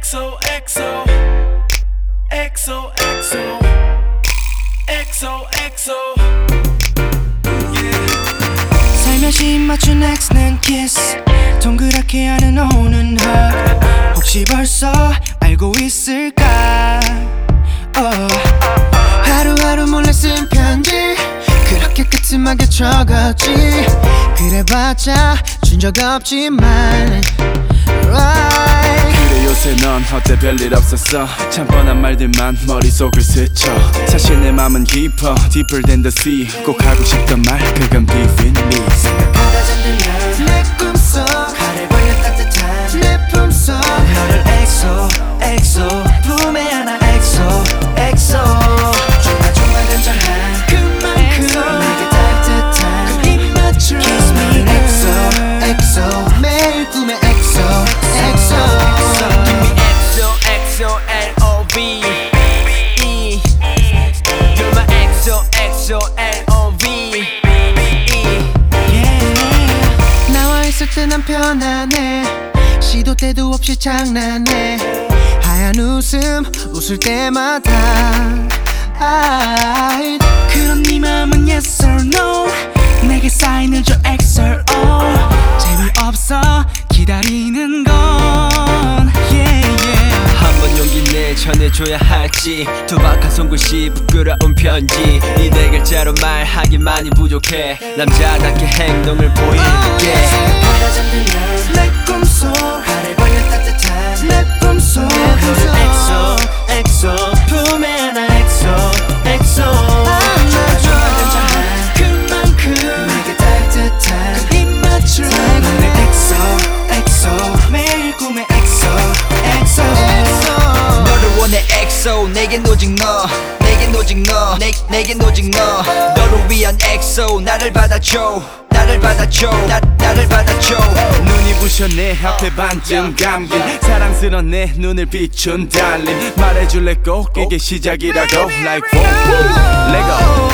XO XO XO XO XO XO 살며시 맞춘 X는 kiss. 동그랗게 하는 오는 hug. 혹시 벌써 알고 있을까? Oh. 하루하루 몰래 쓴 편지. 그렇게 끄트하게 적었지. 그래봤자 준 적 없지만. Right. 요새 넌 어때? 별일 없었어. 참 뻔한 말들만 머릿속을 스쳐. 사실 내 맘은 깊어 Deeper than the sea. 꼭 하고 싶던 말 그건 be with me. 생각하다 잠들면. 내 꿈속. 가를 벌려 따뜻한 내 품속. 너를 엑소 엑소. 품에 난 편안해. 시도 때도 없이 장난해. 하얀 웃음 웃을 때마다. I 전해줘야 할지. 투박한 손글씨 부끄러운 편지. 이 네 글자로 말하기만이 부족해. 남자답게 행동을 보일게. 바다 잠들면 내 원해 XO 내겐 오직 너 내겐 오직 너 내, 내겐 오직 너. 너를 위한 XO 나를 받아줘 나를 받아줘 나, 나를 받아줘. 눈이 부셔 내 앞에 반쯤 감긴 사랑스런 내 눈을 비춘 달림. 말해줄래? 꼭 이게 시작이라고. Like boom Let go